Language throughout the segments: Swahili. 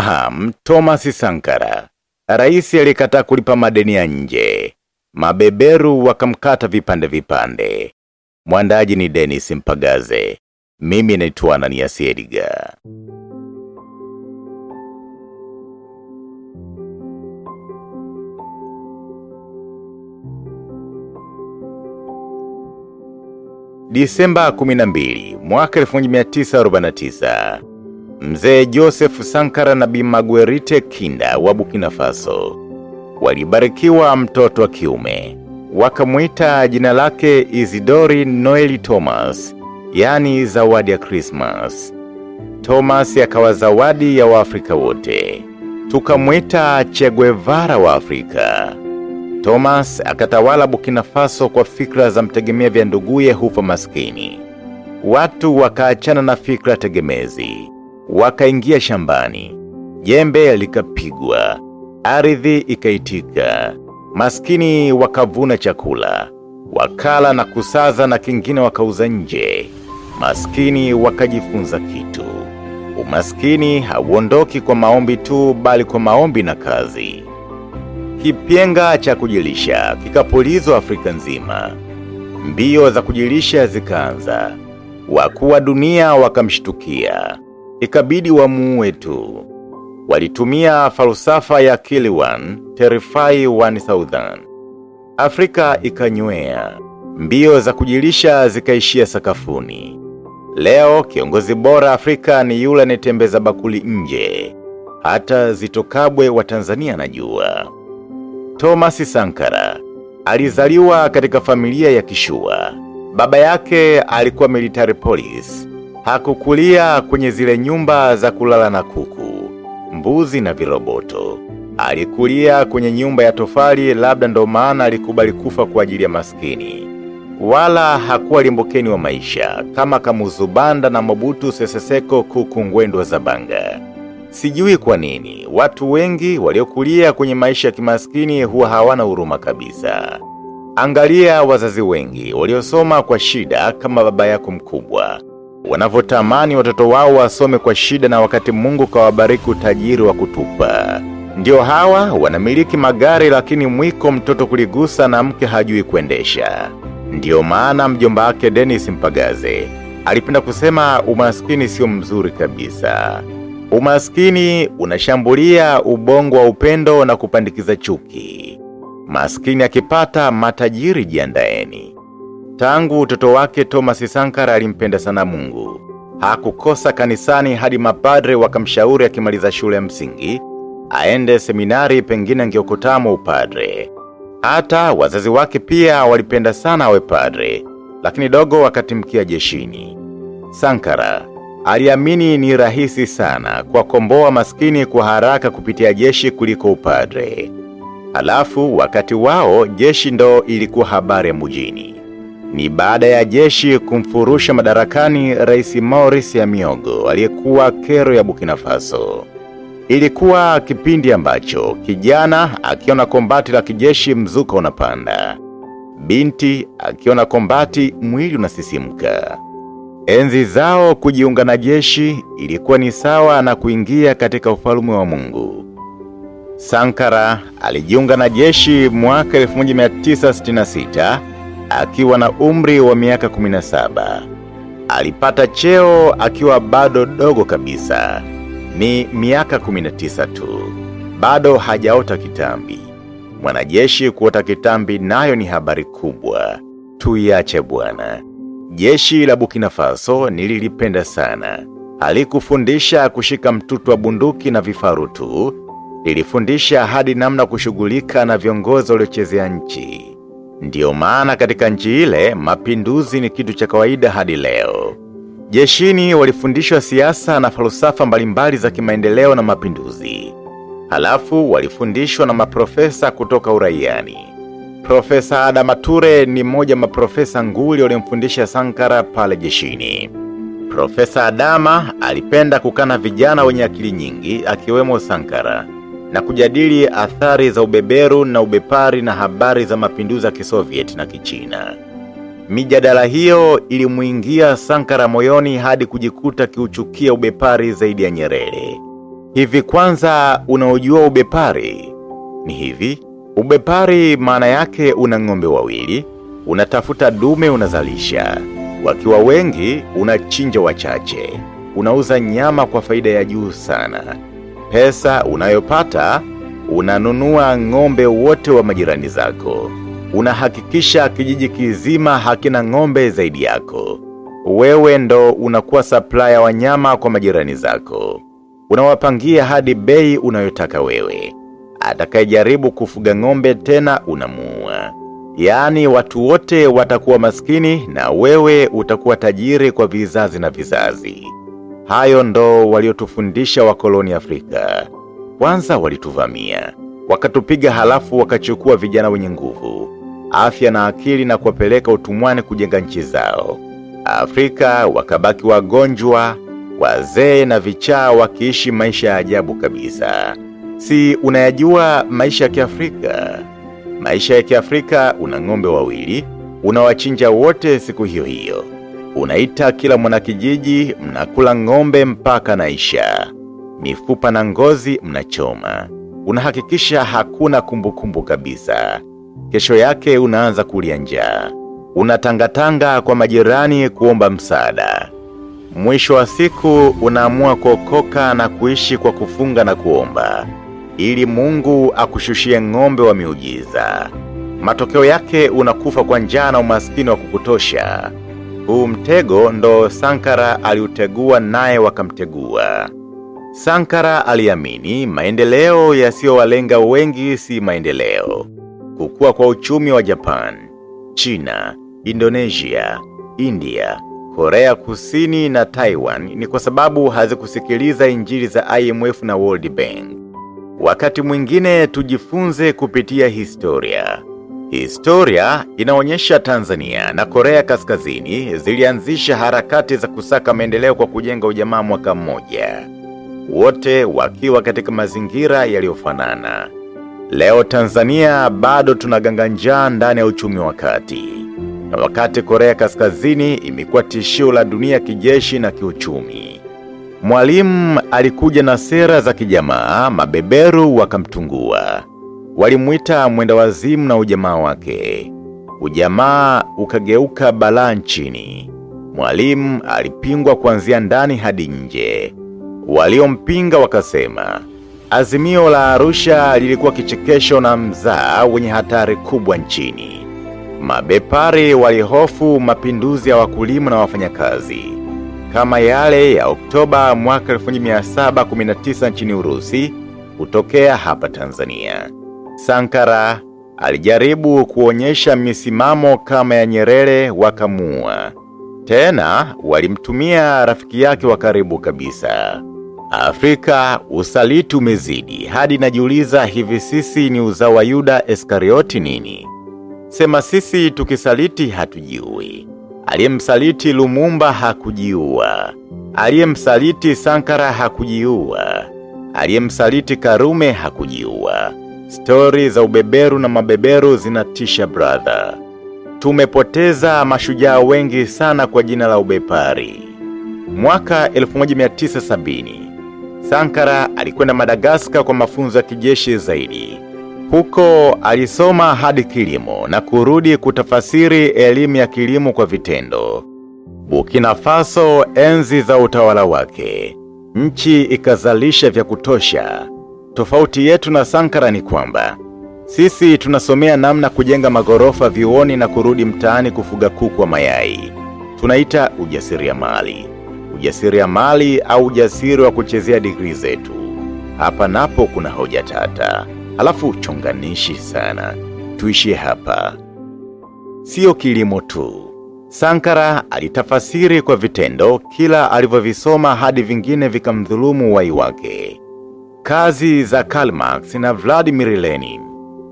tunamfahamu Thomas Sankara, rais alikataa kulipa madeni ya nje. Mabeberu wakamkata vipande vipande. Mwandaji ni Dennis Mpagaze. Mimi naitwa Ananias Edgar. Disemba 12 mwaka 1949 Mzee Joseph Sankara na Bi Magwerite Kinda wa Burkina Faso walibarikiwa mtoto wa kiume, wakamwita jina lake Isidori Noeli Thomas, yani zawadi ya Krismas. Thomas akawa zawadi ya Waafrika wote, tukamwita Che Guevara wa Afrika. Thomas akatawala Burkina Faso kwa fikra za mtegemea vya nduguye hufa maskini. Watu wakaachana na fikra tegemezi, wakaingia shambani. Jembe likapigwa, ardhi ikaitika. Maskini wakavuna chakula, wakala na kusaza na kingine wakauza nje. Maskini wakajifunza kitu. Umaskini hauondoki kwa maombi tu bali kwa maombi na kazi. Kipyenga cha kujilisha kikapulizwa Afrika nzima. Mbio za kujilisha zikaanza. Wakuu wa dunia wakamshtukia, ikabidi wamuue tu. Walitumia falusafa ya kill one, terrify one thousand. Afrika ikanywea, mbio za kujilisha zikaishia sakafuni. Leo kiongozi bora Afrika ni yule anayetembeza bakuli nje, hata zitokabwe wa Tanzania najua. Thomas Sankara alizaliwa katika familia ya kishua. Baba yake alikuwa military police. Hakukulia kwenye zile nyumba za kulala na kuku, mbuzi na viroboto. Alikulia kwenye nyumba ya tofali, labda ndo maana alikubali kufa kwa ajili ya maskini. Wala hakuwa limbokeni wa maisha kama Kamuzubanda na Mobutu seseseko Kuku Ngbendu Zabanga. Sijui kwa nini watu wengi waliokulia kwenye maisha ya kimaskini huwa hawana huruma kabisa. Angalia wazazi wengi waliosoma kwa shida kama baba yako mkubwa, wanavyotamani watoto wao wasome kwa shida, na wakati Mungu kawabariki utajiri wa kutupa. Ndio hawa wanamiliki magari, lakini mwiko mtoto kuligusa na mke hajui kuendesha. Ndiyo maana mjomba wake Dennis Mpagaze alipenda kusema umaskini sio mzuri kabisa. Umaskini unashambulia ubongo wa upendo na kupandikiza chuki. Maskini akipata matajiri jiandaeni. Tangu utoto wake Thomas Sankara alimpenda sana Mungu. Hakukosa kanisani hadi mapadre wakamshauri akimaliza shule ya msingi aende seminari, pengine angeokotamo upadre. Hata wazazi wake pia walipenda sana awe padre, lakini dogo wakatimkia jeshini. Sankara aliamini ni rahisi sana kwa komboa maskini kwa haraka kupitia jeshi kuliko upadre. Halafu wakati wao jeshi ndo ilikuwa habari ya mjini. Ni baada ya jeshi kumfurusha madarakani Rais Maurice Amiogo aliyekuwa kero ya Burkina Faso. Ilikuwa kipindi ambacho kijana akiona kombati la kijeshi mzuka unapanda. Binti akiona kombati mwili unasisimka. Enzi zao kujiunga na jeshi ilikuwa ni sawa na kuingia katika ufalme wa Mungu. Sankara alijiunga na jeshi mwaka 1966 akiwa na umri wa miaka 17. Alipata cheo akiwa bado dogo kabisa. Ni miaka 19 tu. Bado hajaota kitambi. Mwanajeshi kuota kitambi nayo ni habari kubwa. Tuiache bwana. Jeshi la Burkina Faso nililipenda sana. Halikufundisha kushika mtutu wa bunduki na vifaru tu, lilifundisha hadi namna kushughulika na viongozi waliochezea nchi. Ndiyo maana katika nchi ile mapinduzi ni kitu cha kawaida hadi leo. Jeshini walifundishwa siasa na falsafa mbalimbali za kimaendeleo na mapinduzi. Halafu walifundishwa na maprofesa kutoka uraiani. Profesa Adama Ture ni mmoja maprofesa nguli waliomfundisha Sankara pale jeshini. Profesa Adama alipenda kukana vijana wenye akili nyingi akiwemo Sankara na kujadili athari za ubeberu na ubepari na habari za mapinduzi ya kisovieti na kichina. Mijadala hiyo ilimuingia Sankara moyoni hadi kujikuta kiuchukia ubepari zaidi ya Nyerere. Hivi kwanza unaojua ubepari? Ni hivi, ubepari maana yake una ng'ombe wawili, unatafuta dume unazalisha. Wakiwa wengi, unachinja wachache. Unauza nyama kwa faida ya juu sana. Pesa unayopata, unanunua ng'ombe wote wa majirani zako. Unahakikisha kijiji kizima hakina ng'ombe zaidi yako. Wewe ndo unakuwa supplier wa nyama kwa majirani zako. Unawapangia hadi bei unayotaka wewe. Atakayejaribu kufuga ng'ombe tena unamuua. Yaani watu wote watakuwa maskini na wewe utakuwa tajiri kwa vizazi na vizazi. Hayo ndo waliotufundisha wakoloni Afrika. Kwanza walituvamia, wakatupiga halafu wakachukua vijana wenye nguvu, afya na akili na kuwapeleka utumwani kujenga nchi zao. Afrika wakabaki wagonjwa, wazee na vichaa wakiishi maisha ya ajabu kabisa. Si unayajua maisha ya Kiafrika? Maisha ya Kiafrika una ng'ombe wawili, unawachinja wote siku hiyo hiyo. Unaita kila mwanakijiji, mnakula ng'ombe mpaka naisha. Mifupa na ngozi mnachoma. Unahakikisha hakuna kumbukumbu kabisa. Kesho yake unaanza kulia njaa. Unatangatanga kwa majirani kuomba msaada. Mwisho wa siku unaamua kuokoka na kuishi kwa kufunga na kuomba. Ili mungu akushushie ng'ombe wa miujiza. Matokeo yake unakufa kwa njaa na umaskini wa kukutosha. Huu mtego ndo Sankara aliutegua naye wakamtegua. Sankara aliamini maendeleo yasiyowalenga wengi si maendeleo. Kukua kwa uchumi wa Japan, China, Indonesia, India, Korea Kusini na Taiwan ni kwa sababu hazikusikiliza injili za IMF na World Bank. Wakati mwingine tujifunze kupitia historia. Historia inaonyesha Tanzania na Korea Kaskazini zilianzisha harakati za kusaka maendeleo kwa kujenga ujamaa mwaka mmoja. Wote wakiwa katika mazingira yaliyofanana. Leo Tanzania bado tunaganga njaa ndani ya uchumi wa kati. Na wakati Korea Kaskazini imekuwa tishio la dunia kijeshi na kiuchumi. Mwalimu alikuja na sera za kijamaa, mabeberu wakamtungua. Walimuita mwenda wazimu na ujamaa wake. Ujamaa ukageuka balaa nchini. Mwalimu alipingwa kuanzia ndani hadi nje. Waliompinga wakasema, Azimio la Arusha lilikuwa kichekesho na mzaa wenye hatari kubwa nchini. Mabepari walihofu mapinduzi ya wakulima na wafanyakazi kama yale ya Oktoba mwaka 1719 nchini Urusi kutokea hapa Tanzania. Sankara alijaribu kuonyesha misimamo kama ya Nyerere wakamua. Tena walimtumia rafiki yake wa karibu kabisa. Afrika usaliti umezidi hadi najiuliza hivi sisi ni uzao wa Yuda Iskarioti nini? Sema sisi tukisaliti hatujiui. Aliyemsaliti Lumumba hakujiua. Aliyemsaliti Sankara hakujiua. Aliyemsaliti Karume hakujiua. Stori za ubeberu na mabeberu zinatisha brother. Tumepoteza mashujaa wengi sana kwa jina la ubepari. Mwaka 1970, Sankara alikwenda Madagaskar kwa mafunzo ya kijeshi zaidi. Huko alisoma hadi kilimo na kurudi kutafasiri elimu ya kilimo kwa vitendo. Burkina Faso enzi za utawala wake. Nchi ikazalisha vya kutosha. Tofauti yetu na Sankara ni kwamba sisi tunasomea namna kujenga magorofa vioni na kurudi mtaani kufuga kuku wa mayai. Tunaita ujasiriamali. Ujasiriamali au ujasiri wa kuchezea digrii zetu. Hapa napo kuna hoja tata. alafu chonganishi sana. Tuishie hapa. Sio kilimo tu. Sankara alitafasiri kwa vitendo kila alivyovisoma hadi vingine vikamdhulumu wai wake. Kazi za Karl Marx na Vladimir Lenin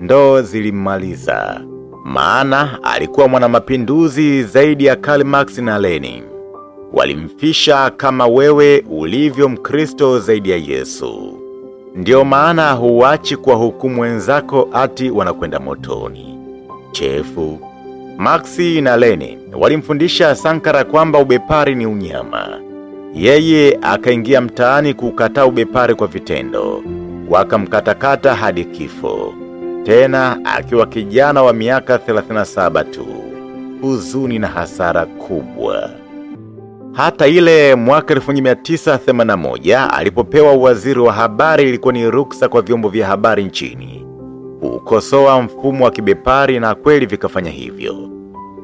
ndo zilimaliza. Maana alikuwa mwanamapinduzi zaidi ya Karl Marx na Lenin. Walimfisha kama wewe ulivyo Mkristo zaidi ya Yesu. Ndiyo maana huwachi kwa hukumu wenzako ati wanakwenda motoni. Chefu. Marx na Lenin walimfundisha Sankara kwamba ubepari ni unyama. Yeye akaingia mtaani kukataa ubepari kwa vitendo, wakamkatakata hadi kifo, tena akiwa kijana wa miaka 37 tu. Huzuni na hasara kubwa. Hata ile mwaka 1981 alipopewa waziri wa habari ilikuwa ni ruksa kwa vyombo vya habari nchini kukosoa mfumo wa kibepari na kweli vikafanya hivyo.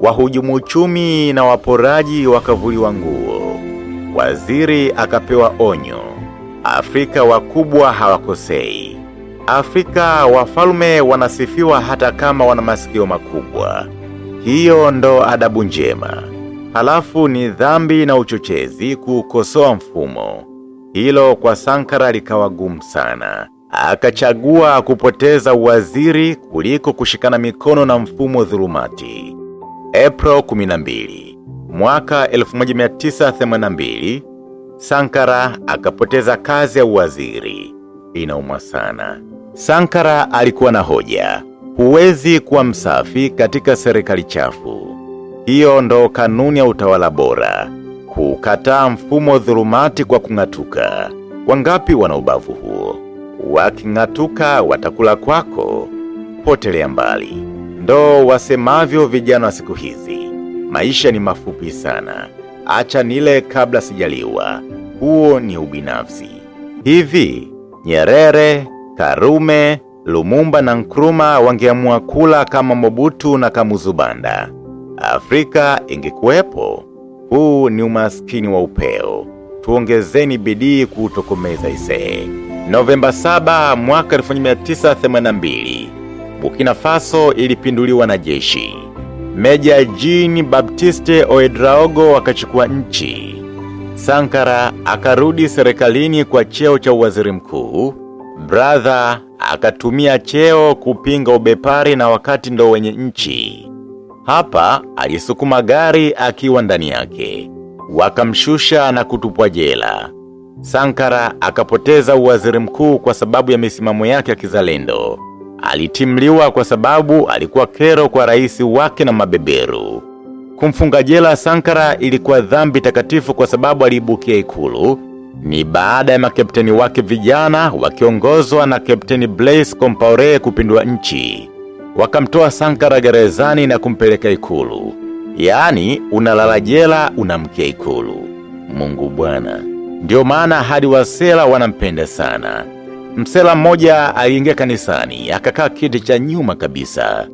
Wahujumu uchumi na waporaji wakavuliwa nguo. Waziri akapewa onyo. Afrika wakubwa hawakosei. Afrika wafalme wanasifiwa hata kama wana masikio makubwa. Hiyo ndo adabu njema. Halafu ni dhambi na uchochezi kuukosoa mfumo. Hilo kwa Sankara likawa gumu sana. Akachagua kupoteza uwaziri kuliko kushikana mikono na mfumo dhulumati. April 12, mwaka 1982, Sankara akapoteza kazi ya uwaziri. Inauma sana. Sankara alikuwa na hoja. Huwezi kuwa msafi katika serikali chafu. Hiyo ndo kanuni ya utawala bora. Kukataa mfumo dhulumati kwa kung'atuka. Wangapi wana ubavu huo? Waking'atuka watakula kwako, potelea mbali. Ndo wasemavyo vijana siku hizi. Maisha ni mafupi sana. Acha nile kabla sijaliwa. Huo ni ubinafsi. Hivi, Nyerere, Karume, Lumumba na Nkrumah wangeamua kula kama Mobutu na Kamuzubanda. Afrika ingekuwepo. Huu ni umaskini wa upeo. Tuongezeni bidii kuutokomeza isee. Novemba 7 mwaka 1982, Burkina Faso ilipinduliwa na jeshi. Meja Jean Baptiste Oedraogo wakachukua nchi. Sankara akarudi serikalini kwa cheo cha waziri mkuu. Brother akatumia cheo kupinga ubepari na wakati ndo wenye nchi. Hapa alisukuma gari akiwa ndani yake. Wakamshusha na kutupwa jela. Sankara akapoteza uwaziri mkuu kwa sababu ya misimamo yake ya kizalendo. Alitimliwa kwa sababu alikuwa kero kwa rais wake na mabeberu. Kumfunga jela Sankara ilikuwa dhambi takatifu kwa sababu aliibukia ikulu. Ni baada ya makapteni wake vijana wakiongozwa na kapteni Blaise Compaoré kupindua nchi. Wakamtoa Sankara gerezani na kumpeleka ikulu. Yaani unalala jela unamkia ikulu. Mungu bwana. Ndio maana hadi wasela wanampenda sana. Msela mmoja aliingia kanisani, akakaa kiti cha nyuma kabisa.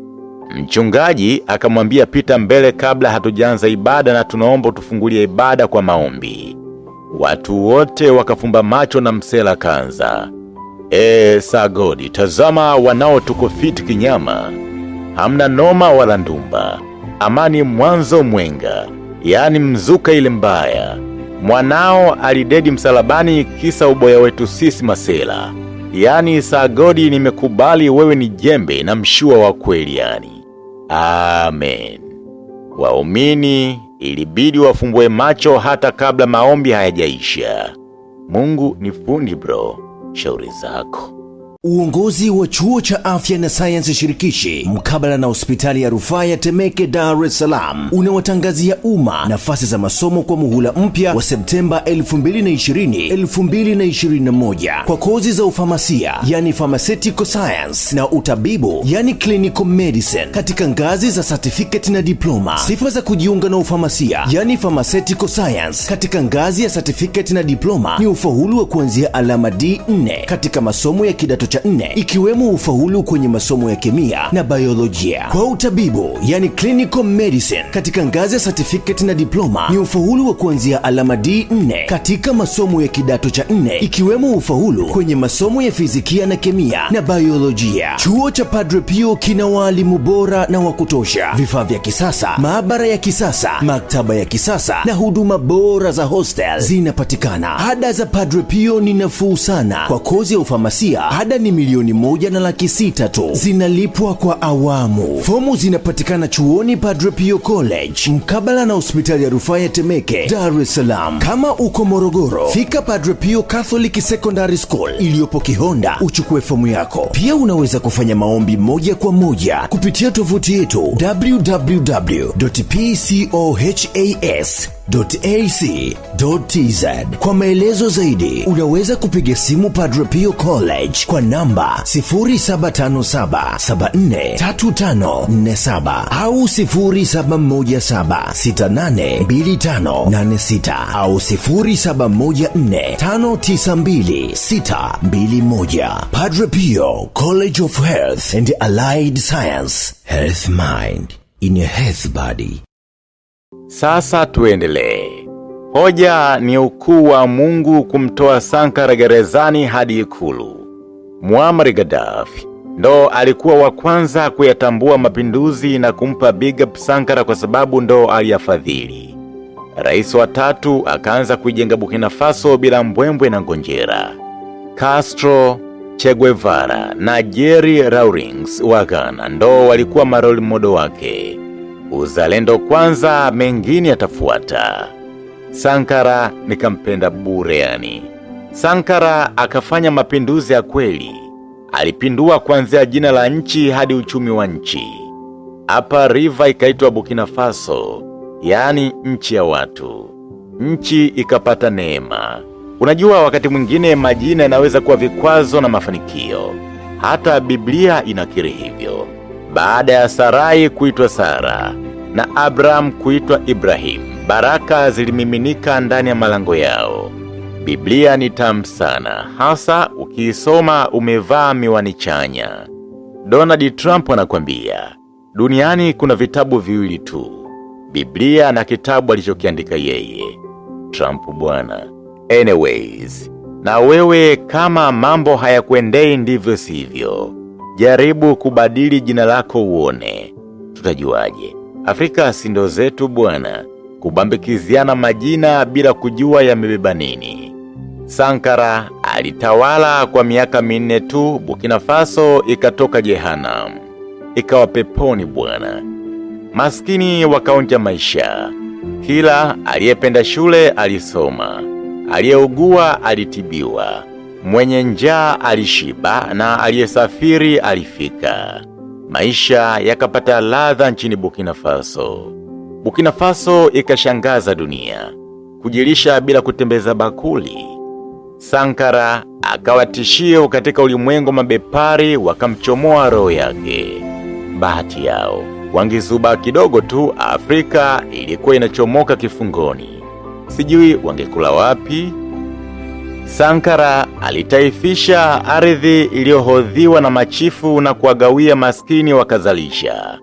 Mchungaji akamwambia pita mbele kabla hatujaanza ibada na tunaomba tufungulie ibada kwa maombi. Watu wote wakafumba macho na msela kanza. ee sagodi, tazama wanao tuko fiti kinyama. Hamna noma wala ndumba. Amani mwanzo mwenga, yaani mzuka ile mbaya. Mwanao alidedi msalabani kisa uboya wetu sisi masela. Yaani sagodi nimekubali wewe ni jembe na mshua wa kweli yani. Amen. Waumini ilibidi wafumbue macho hata kabla maombi hayajaisha. Mungu ni fundi bro, shauri zako. Uongozi wa chuo cha afya na sayansi shirikishi mkabala na hospitali ya rufaa ya Temeke, Dar es Salaam unawatangazia umma nafasi za masomo kwa muhula mpya wa Septemba 2020 2021 kwa kozi za ufamasia, yani pharmaceutical science na utabibu, yani clinical medicine katika ngazi za certificate na diploma. Sifa za kujiunga na ufamasia, yani pharmaceutical science katika ngazi ya certificate na diploma ni ufaulu wa kuanzia alama D4 katika masomo ya kidato cha nne ikiwemo ufaulu kwenye masomo ya kemia na biolojia. Kwa utabibu, yani clinical medicine katika ngazi ya certificate na diploma ni ufaulu wa kuanzia alama D4 katika masomo ya kidato cha nne ikiwemo ufaulu kwenye masomo ya fizikia na kemia na biolojia. Chuo cha Padre Pio kina waalimu bora na wa kutosha, vifaa vya kisasa, maabara ya kisasa, maktaba ya kisasa na huduma bora za hostel zinapatikana. Ada za Padre Pio ni nafuu sana. Kwa kozi ya ufamasia, ada ni milioni moja na laki sita tu, zinalipwa kwa awamu. Fomu zinapatikana chuoni Padre Pio College mkabala na hospitali ya rufaa ya Temeke, Dar es Salaam. Kama uko Morogoro, fika Padre Pio Catholic Secondary School iliyopo Kihonda uchukue fomu yako. Pia unaweza kufanya maombi moja kwa moja kupitia tovuti yetu www.pcohas www.pdp.ac.tz. Kwa maelezo zaidi unaweza kupiga simu Padre Pio College kwa namba 0757743547 au 0717682586 au 0714592621. Padre Pio College of Health and Allied Science. Health Mind in a Health Body. Sasa tuendelee. Hoja ni ukuu wa Mungu kumtoa Sankara gerezani hadi ikulu. Muammar Gaddafi ndo alikuwa wa kwanza kuyatambua mapinduzi na kumpa big up Sankara kwa sababu ndo aliyafadhili. Rais wa tatu akaanza kuijenga Burkina Faso bila mbwembwe na ngonjera. Castro, Che Guevara na Jerry Rawlings wa Ghana ndo walikuwa maroli modo wake. Uzalendo kwanza, mengine yatafuata. Sankara nikampenda bure yani. Sankara akafanya mapinduzi ya kweli. Alipindua kuanzia jina la nchi hadi uchumi wa nchi. Hapa riva ikaitwa Burkina Faso, yani nchi ya watu. Nchi ikapata neema. Unajua wakati mwingine majina yanaweza kuwa vikwazo na mafanikio. Hata Biblia inakiri hivyo. Baada ya Sarai kuitwa Sara na Abraham kuitwa Ibrahim, baraka zilimiminika ndani ya malango yao. Biblia ni tamu sana, hasa ukiisoma umevaa miwani chanya. Donald Trump anakwambia, duniani kuna vitabu viwili tu, Biblia na kitabu alichokiandika yeye. Trump bwana. Anyways, na wewe kama mambo hayakuendei ndivyo sivyo, jaribu kubadili jina lako uone. Tutajuaje? Afrika si ndo zetu bwana, kubambikiziana majina bila kujua yamebeba nini. Sankara alitawala kwa miaka minne tu, Burkina Faso ikatoka Jehanam ikawa peponi bwana. Maskini wakaonja maisha, kila aliyependa shule alisoma, aliyeugua alitibiwa, mwenye njaa alishiba na aliyesafiri alifika. Maisha yakapata ladha nchini Burkina Faso. Burkina Faso ikashangaza dunia, kujilisha bila kutembeza bakuli. Sankara akawa tishio katika ulimwengu, mabepari wakamchomoa roho yake. Bahati yao wangezuba kidogo tu, Afrika ilikuwa inachomoka kifungoni, sijui wangekula wapi. Sankara alitaifisha ardhi iliyohodhiwa na machifu na kuwagawia maskini wakazalisha,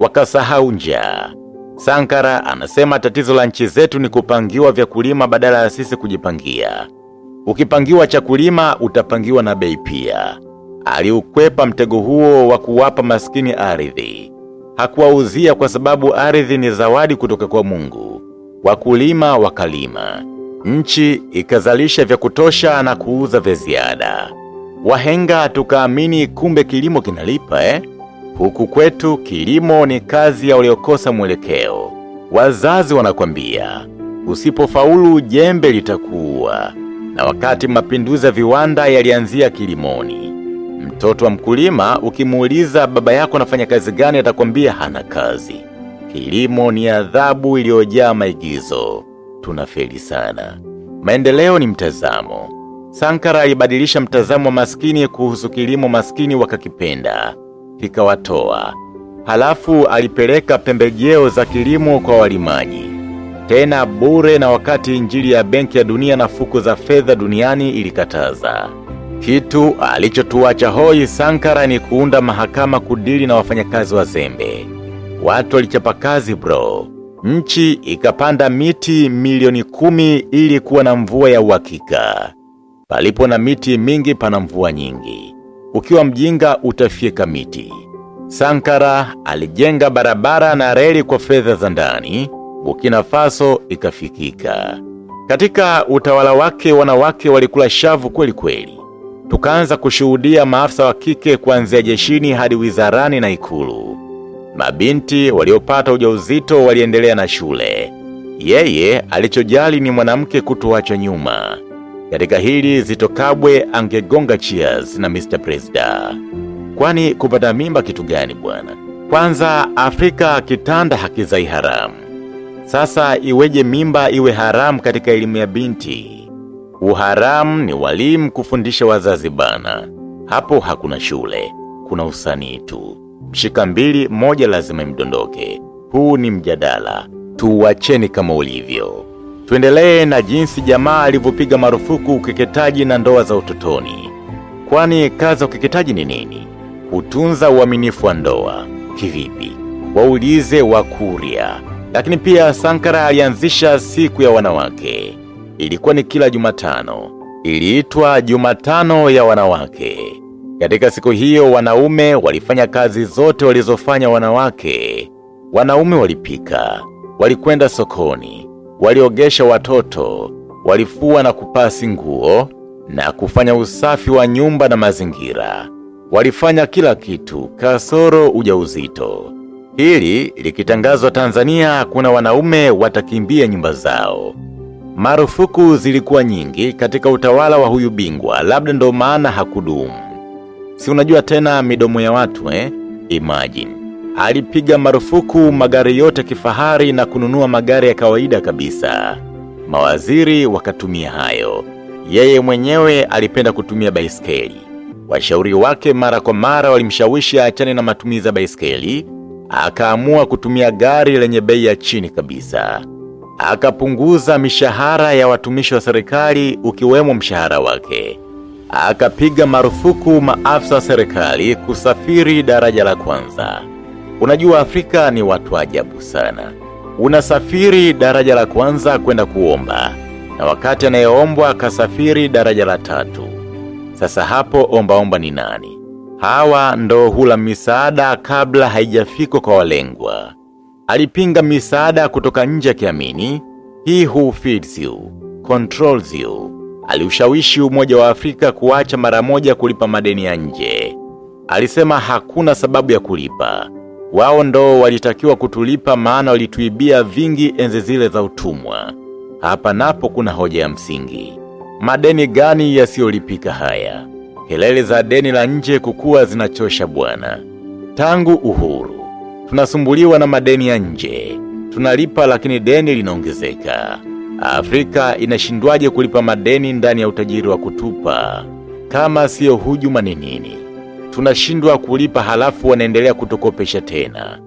wakasahau njaa. Sankara anasema tatizo la nchi zetu ni kupangiwa vya kulima badala ya sisi kujipangia. Ukipangiwa cha kulima utapangiwa na bei pia. Aliukwepa mtego huo wa kuwapa maskini ardhi. Hakuwauzia kwa sababu ardhi ni zawadi kutoka kwa Mungu. Wakulima wakalima. Nchi ikazalisha vya kutosha na kuuza vya ziada. Wahenga tukaamini kumbe kilimo kinalipa eh? Huku kwetu kilimo ni kazi ya waliokosa mwelekeo. Wazazi wanakwambia, usipofaulu jembe litakuua. Na wakati mapinduzi ya viwanda yalianzia kilimoni. Mtoto wa mkulima ukimuuliza baba yako anafanya kazi gani atakwambia hana kazi. Kilimo ni adhabu iliyojaa maigizo. Tunafeli sana. Maendeleo ni mtazamo. Sankara alibadilisha mtazamo wa maskini kuhusu kilimo, maskini wakakipenda kikawatoa. Halafu alipeleka pembejeo za kilimo kwa walimaji, tena bure, na wakati injili ya Benki ya Dunia na fuko za fedha duniani ilikataza. Kitu alichotuacha hoi Sankara ni kuunda mahakama kudili na wafanyakazi wazembe. Watu walichapa kazi bro. Nchi ikapanda miti milioni kumi ili kuwa na mvua ya uhakika. Palipo na miti mingi pana mvua nyingi. Ukiwa mjinga utafyeka miti. Sankara alijenga barabara na reli kwa fedha za ndani, Burkina Faso ikafikika. Katika utawala wake wanawake walikula shavu kweli kweli. Tukaanza kushuhudia maafisa wa kike kuanzia jeshini hadi wizarani na ikulu. Mabinti waliopata ujauzito waliendelea na shule. Yeye alichojali ni mwanamke kutoachwa nyuma. Katika hili zitokabwe angegonga cheers na Mr. President. Kwani kupata mimba kitu gani bwana? Kwanza Afrika kitanda hakizai haramu. Sasa iweje mimba iwe haramu katika elimu ya binti? Uharamu ni walimu kufundisha wazazi bana. Hapo hakuna shule, kuna usanii tu. Mshika mbili, moja lazima imdondoke. Huu ni mjadala, tuuacheni kama ulivyo. Tuendelee na jinsi jamaa alivyopiga marufuku ukeketaji na ndoa za utotoni. Kwani kazi ya ukeketaji ni nini? Kutunza uaminifu wa ndoa. Kivipi? Waulize Wakuria. Lakini pia Sankara alianzisha siku ya wanawake. Ilikuwa ni kila Jumatano. Iliitwa Jumatano ya wanawake. Katika siku hiyo wanaume walifanya kazi zote walizofanya wanawake. Wanaume walipika, walikwenda sokoni, waliogesha watoto, walifua na kupasi nguo na kufanya usafi wa nyumba na mazingira. Walifanya kila kitu kasoro ujauzito. Hili likitangazwa Tanzania, kuna wanaume watakimbia nyumba zao. Marufuku zilikuwa nyingi katika utawala wa huyu bingwa, labda ndo maana hakudumu. Si unajua tena midomo ya watu eh? Imagine. Alipiga marufuku magari yote kifahari na kununua magari ya kawaida kabisa. Mawaziri wakatumia hayo. Yeye mwenyewe alipenda kutumia baiskeli. Washauri wake mara kwa mara walimshawishi aachane na matumizi ya baiskeli, akaamua kutumia gari lenye bei ya chini kabisa. Akapunguza mishahara ya watumishi wa serikali ukiwemo mshahara wake. Akapiga marufuku maafisa serikali kusafiri daraja la kwanza. Unajua Afrika ni watu ajabu sana. Unasafiri daraja la kwanza kwenda kuomba, na wakati anayeombwa akasafiri daraja la tatu. Sasa hapo ombaomba omba ni nani? Hawa ndo hula misaada kabla haijafikwa kwa walengwa. Alipinga misaada kutoka nje akiamini, he who feeds you, controls you. Aliushawishi Umoja wa Afrika kuacha mara moja kulipa madeni ya nje. Alisema hakuna sababu ya kulipa. Wao ndo walitakiwa kutulipa maana walituibia vingi enzi zile za utumwa. Hapa napo kuna hoja ya msingi. Madeni gani yasiyolipika haya? Kelele za deni la nje kukua zinachosha bwana. Tangu uhuru tunasumbuliwa na madeni ya nje, tunalipa lakini deni linaongezeka. Afrika inashindwaje kulipa madeni ndani ya utajiri wa kutupa? Kama siyo hujuma ni nini? Tunashindwa kulipa halafu wanaendelea kutokopesha tena.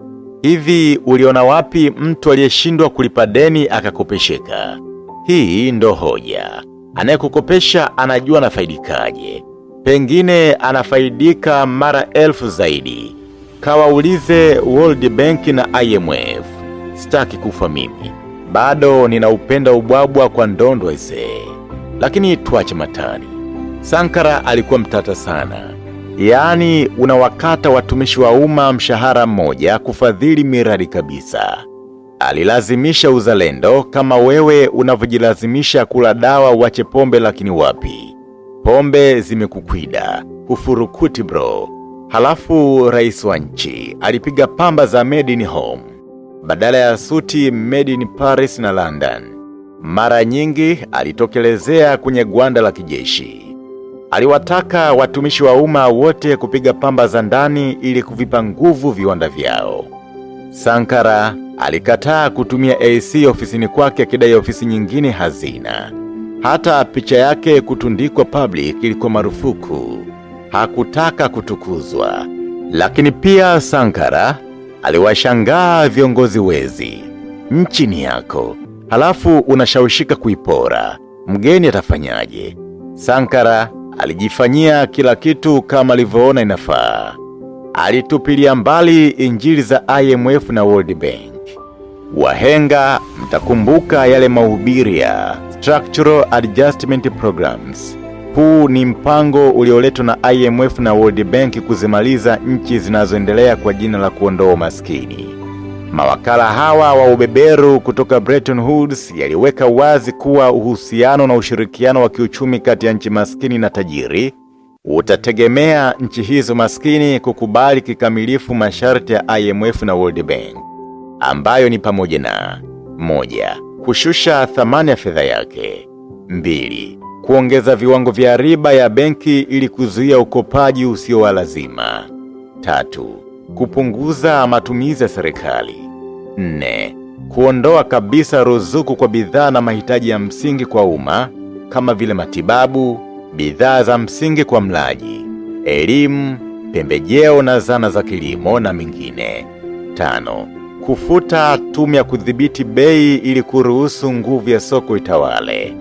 Hivi uliona wapi mtu aliyeshindwa kulipa deni akakopesheka? Hii ndo hoja. Anayekukopesha anajua anafaidikaje. Pengine anafaidika mara elfu zaidi. Kawaulize World Bank na IMF. Sitaki kufa mimi. Bado ninaupenda ubwabwa kwa ndondo isee, Lakini tuache matani. Sankara alikuwa mtata sana. Yaani unawakata watumishi wa umma mshahara mmoja kufadhili miradi kabisa. Alilazimisha uzalendo kama wewe unavyojilazimisha kula dawa uache pombe lakini wapi. Pombe zimekukwida. Ufurukuti bro. Halafu rais wa nchi alipiga pamba za made in home badala ya suti made in Paris na London. Mara nyingi alitokelezea kwenye gwanda la kijeshi. Aliwataka watumishi wa umma wote kupiga pamba za ndani ili kuvipa nguvu viwanda vyao. Sankara alikataa kutumia AC ofisini kwake akidai ofisi nyingine hazina. Hata picha yake kutundikwa public ilikuwa marufuku. Hakutaka kutukuzwa. Lakini pia Sankara aliwashangaa viongozi wezi. Nchi ni yako, halafu unashawishika kuipora. Mgeni atafanyaje? Sankara alijifanyia kila kitu kama alivyoona inafaa. Alitupilia mbali injili za IMF na World Bank. Wahenga mtakumbuka yale mahubiri ya Structural Adjustment Programs. Huu ni mpango ulioletwa na IMF na World Bank kuzimaliza nchi zinazoendelea kwa jina la kuondoa umaskini. Mawakala hawa wa ubeberu kutoka Bretton Woods yaliweka wazi kuwa uhusiano na ushirikiano wa kiuchumi kati ya nchi maskini na tajiri utategemea nchi hizo maskini kukubali kikamilifu masharti ya IMF na World Bank ambayo ni pamoja na moja, kushusha thamani ya fedha yake; mbili, kuongeza viwango vya riba ya benki ili kuzuia ukopaji usio wa lazima; tatu, kupunguza matumizi ya serikali; nne, kuondoa kabisa ruzuku kwa bidhaa na mahitaji ya msingi kwa umma kama vile matibabu, bidhaa za msingi kwa mlaji, elimu, pembejeo na zana za kilimo na mingine. Tano, kufuta tume ya kudhibiti bei ili kuruhusu nguvu ya soko itawale.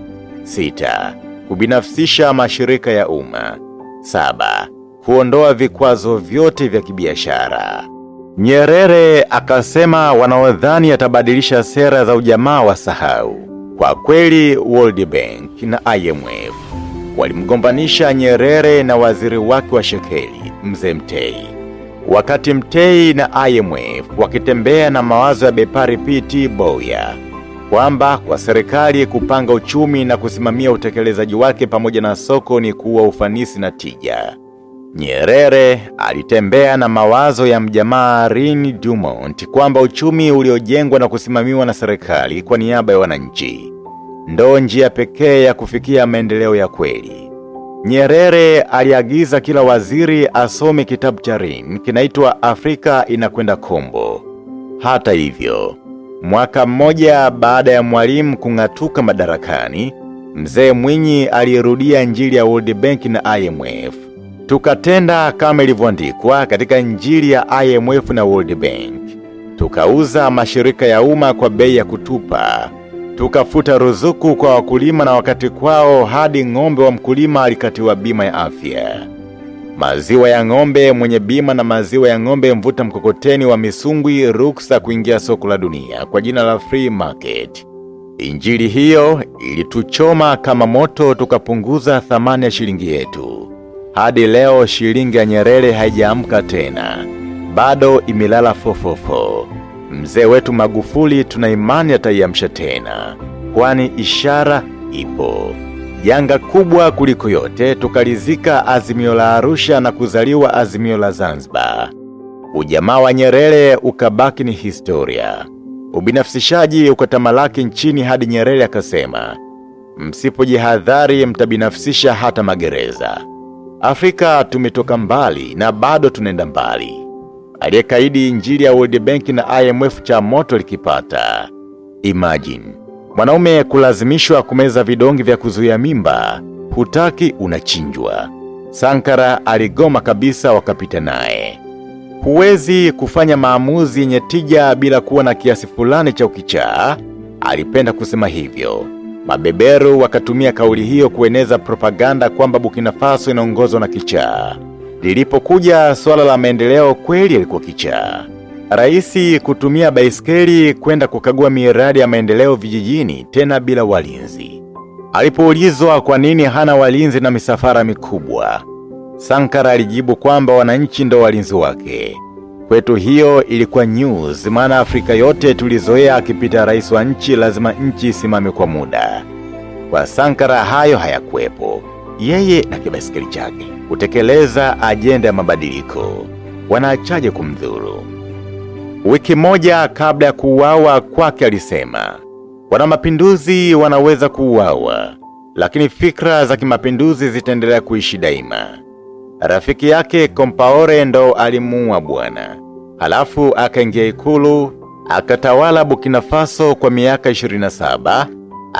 Sita, kubinafsisha mashirika ya umma. Saba, kuondoa vikwazo vyote vya kibiashara. Nyerere akasema wanaodhani atabadilisha sera za ujamaa wa sahau Kwa kweli World Bank na IMF walimgombanisha Nyerere na waziri wake wa shekeli Mzee Mtei. Wakati Mtei na IMF wakitembea na mawazo ya Bepari PT Boya kwamba kwa serikali kupanga uchumi na kusimamia utekelezaji wake pamoja na soko ni kuwa ufanisi na tija. Nyerere alitembea na mawazo ya mjamaa Rini Dumont kwamba uchumi uliojengwa na kusimamiwa na serikali kwa niaba ya wananchi ndo njia pekee ya kufikia maendeleo ya kweli. Nyerere aliagiza kila waziri asome kitabu cha Rin kinaitwa Afrika inakwenda kombo. Hata hivyo, mwaka mmoja baada ya Mwalimu kung'atuka madarakani, mzee Mwinyi alirudia njiri ya World Bank na IMF. Tukatenda kama ilivyoandikwa katika Injili ya IMF na World Bank. Tukauza mashirika ya umma kwa bei ya kutupa. Tukafuta ruzuku kwa wakulima na wakati kwao hadi ng'ombe wa mkulima alikatiwa bima ya afya. Maziwa ya ng'ombe mwenye bima na maziwa ya ng'ombe mvuta mkokoteni wa misungwi ruksa kuingia soko la dunia kwa jina la free market. Injili hiyo ilituchoma kama moto tukapunguza thamani ya shilingi yetu. Hadi leo shilingi ya Nyerere haijaamka tena. Bado imelala fofofo. Mzee wetu Magufuli tuna imani ataiamsha tena, kwani ishara ipo. Janga kubwa kuliko yote tukalizika azimio la Arusha na kuzaliwa azimio la Zanzibar. Ujamaa wa Nyerere ukabaki ni historia. Ubinafsishaji ukatamalaki nchini hadi Nyerere akasema, msipojihadhari mtabinafsisha hata magereza. Afrika tumetoka mbali na bado tunaenda mbali. Aliyekaidi injili ya World Bank na IMF cha moto likipata. Imagine, mwanaume kulazimishwa kumeza vidongi vya kuzuia mimba, hutaki unachinjwa. Sankara aligoma kabisa wakapita naye. Huwezi kufanya maamuzi yenye tija bila kuwa na kiasi fulani cha ukichaa, alipenda kusema hivyo. Mabeberu wakatumia kauli hiyo kueneza propaganda kwamba Burkina Faso inaongozwa na kichaa. Lilipokuja swala la maendeleo kweli alikuwa kichaa. Raisi kutumia baiskeli kwenda kukagua miradi ya maendeleo vijijini tena bila walinzi. Alipoulizwa kwa nini hana walinzi na misafara mikubwa, Sankara alijibu kwamba wananchi ndo walinzi wake. Kwetu hiyo ilikuwa news, maana Afrika yote tulizoea akipita rais wa nchi lazima nchi isimame kwa muda. Kwa Sankara hayo hayakuwepo. Yeye na kibaiskeli chake kutekeleza ajenda ya mabadiliko. Wanaachaje kumdhuru? Wiki moja kabla ya kuuawa kwake alisema, wana mapinduzi wanaweza kuuawa, lakini fikra za kimapinduzi zitaendelea kuishi daima. Rafiki yake Kompaore ndo alimuua bwana. Halafu akaingia ikulu, akatawala Burkina Faso kwa miaka 27,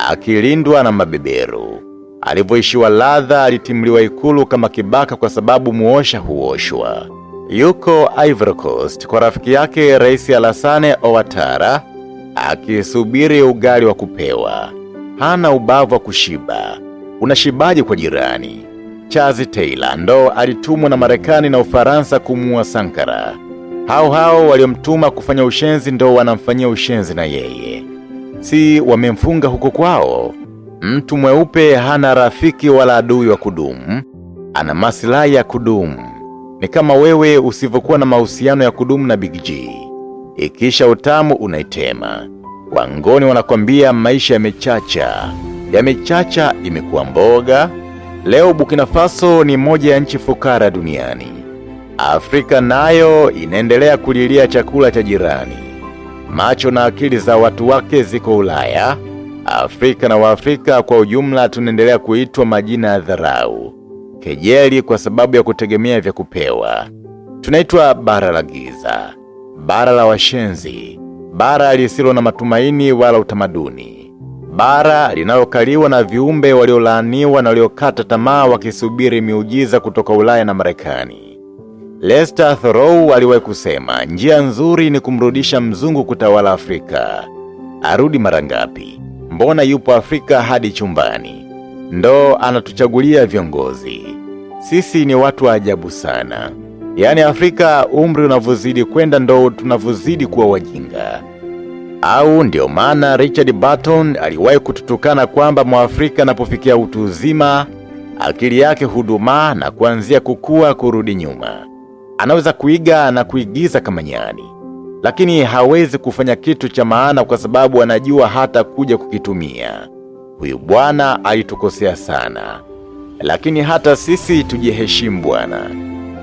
akilindwa na mabeberu. Alivyoishiwa ladha alitimliwa ikulu kama kibaka kwa sababu muosha huoshwa. Yuko Ivory Coast kwa rafiki yake Rais Alassane Ouattara akisubiri ugali wa kupewa. Hana ubavu wa kushiba. Unashibaje kwa jirani? Charles Taylor ndo alitumwa na Marekani na Ufaransa kumuua Sankara. Hao hao waliomtuma kufanya ushenzi ndo wanamfanyia ushenzi na yeye. Si wamemfunga huko kwao? Mtu mweupe hana rafiki wala adui wa kudumu, ana maslahi ya kudumu. Ni kama wewe usivyokuwa na mahusiano ya kudumu na Big G. Ikisha utamu unaitema. Wangoni wanakwambia maisha yamechacha, yamechacha imekuwa mboga. Leo Burkina Faso ni moja ya nchi fukara duniani. Afrika nayo inaendelea kulilia chakula cha jirani. Macho na akili za watu wake ziko Ulaya. Afrika na Waafrika kwa ujumla tunaendelea kuitwa majina ya dharau, kejeli kwa sababu ya kutegemea vya kupewa. Tunaitwa bara la giza, bara la washenzi, bara lisilo na matumaini wala utamaduni, bara linalokaliwa na viumbe waliolaaniwa na waliokata tamaa wakisubiri miujiza kutoka Ulaya na Marekani. Lester Thoreau aliwahi kusema, njia nzuri ni kumrudisha mzungu kutawala Afrika. Arudi mara ngapi? Mbona yupo Afrika hadi chumbani? Ndo anatuchagulia viongozi. Sisi ni watu wa ajabu sana. Yaani Afrika umri unavyozidi kwenda ndo tunavyozidi kuwa wajinga. Au ndio maana Richard Burton aliwahi kututukana kwamba Mwafrika anapofikia utu uzima, akili yake huduma na kuanzia kukua kurudi nyuma. Anaweza kuiga na kuigiza kama nyani, lakini hawezi kufanya kitu cha maana kwa sababu anajua hata kuja kukitumia. Huyu bwana alitukosea sana, lakini hata sisi tujiheshimu bwana.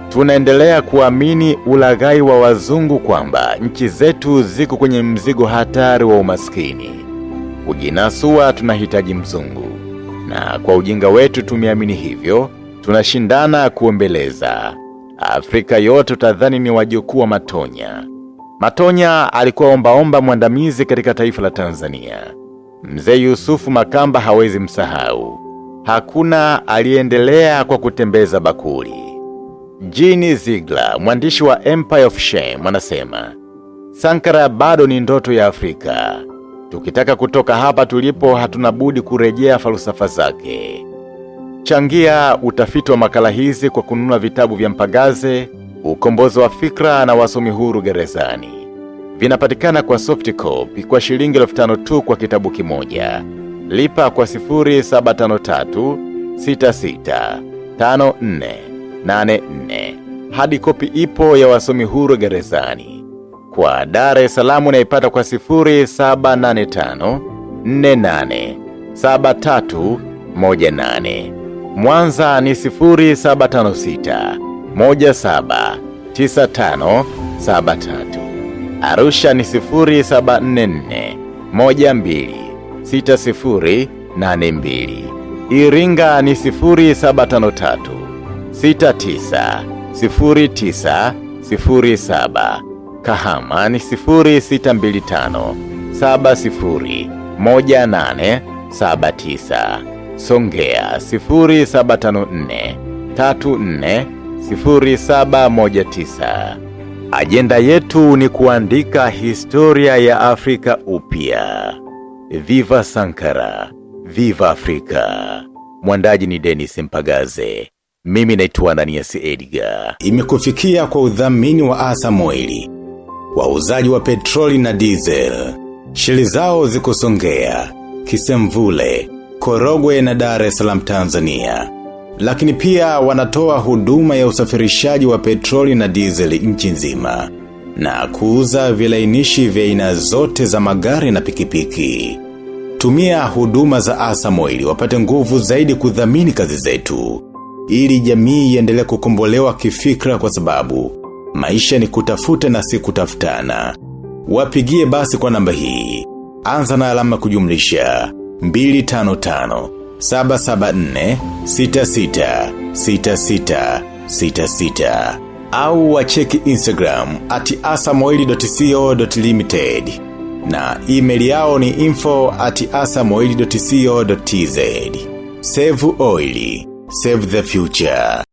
Tunaendelea kuamini ulaghai wa wazungu kwamba nchi zetu ziko kwenye mzigo hatari wa umaskini. Kujinasua tunahitaji mzungu, na kwa ujinga wetu tumeamini hivyo, tunashindana kuombeleza. Afrika yote utadhani ni wajukuu wa Matonya. Matonya alikuwa ombaomba mwandamizi katika taifa la Tanzania. Mzee Yusufu Makamba hawezi msahau. Hakuna aliendelea kwa kutembeza bakuli. jini zigla mwandishi wa Empire of Shame, anasema Sankara bado ni ndoto ya Afrika. Tukitaka kutoka hapa tulipo, hatuna budi kurejea falsafa zake. Changia utafiti wa makala hizi kwa kununua vitabu vya Mpagaze, Ukombozi wa Fikra na Wasomi Huru Gerezani. Vinapatikana kwa soft copy kwa shilingi elfu tano tu kwa kitabu kimoja. Lipa kwa 0753 66 54 84. Hadi kopi ipo ya Wasomi Huru Gerezani. Kwa Dar es Salaam unaipata kwa 0785 48 73 18. Mwanza ni 0756 17 95 73. Arusha ni 0744 12 60 82. Iringa ni 0753 69 09 07. Kahama ni 0625 70 18 79. Songea 0754 34 0719. Ajenda yetu ni kuandika historia ya Afrika upya. Viva Sankara, viva Afrika. Mwandaji ni Dennis Mpagaze. Mimi naitwa Ananias Edgar. Imekufikia kwa udhamini wa Asam Oil. Wauzaji wa petroli na diesel. Shili zao zikusongea Kisemvule, Korogwe na Dar es Salaam Tanzania. Lakini pia wanatoa huduma ya usafirishaji wa petroli na dizeli nchi nzima na kuuza vilainishi vya aina zote za magari na pikipiki. Tumia huduma za Asamoili wapate nguvu zaidi kudhamini kazi zetu ili jamii iendelee kukombolewa kifikra kwa sababu maisha ni kutafuta na si kutafutana. Wapigie basi kwa namba hii. Anza na alama kujumlisha 255 774 66 66 66 au wacheki Instagram at asamoili.co.limited na email yao ni info at asamoili.co.tz. Save oil, save the future.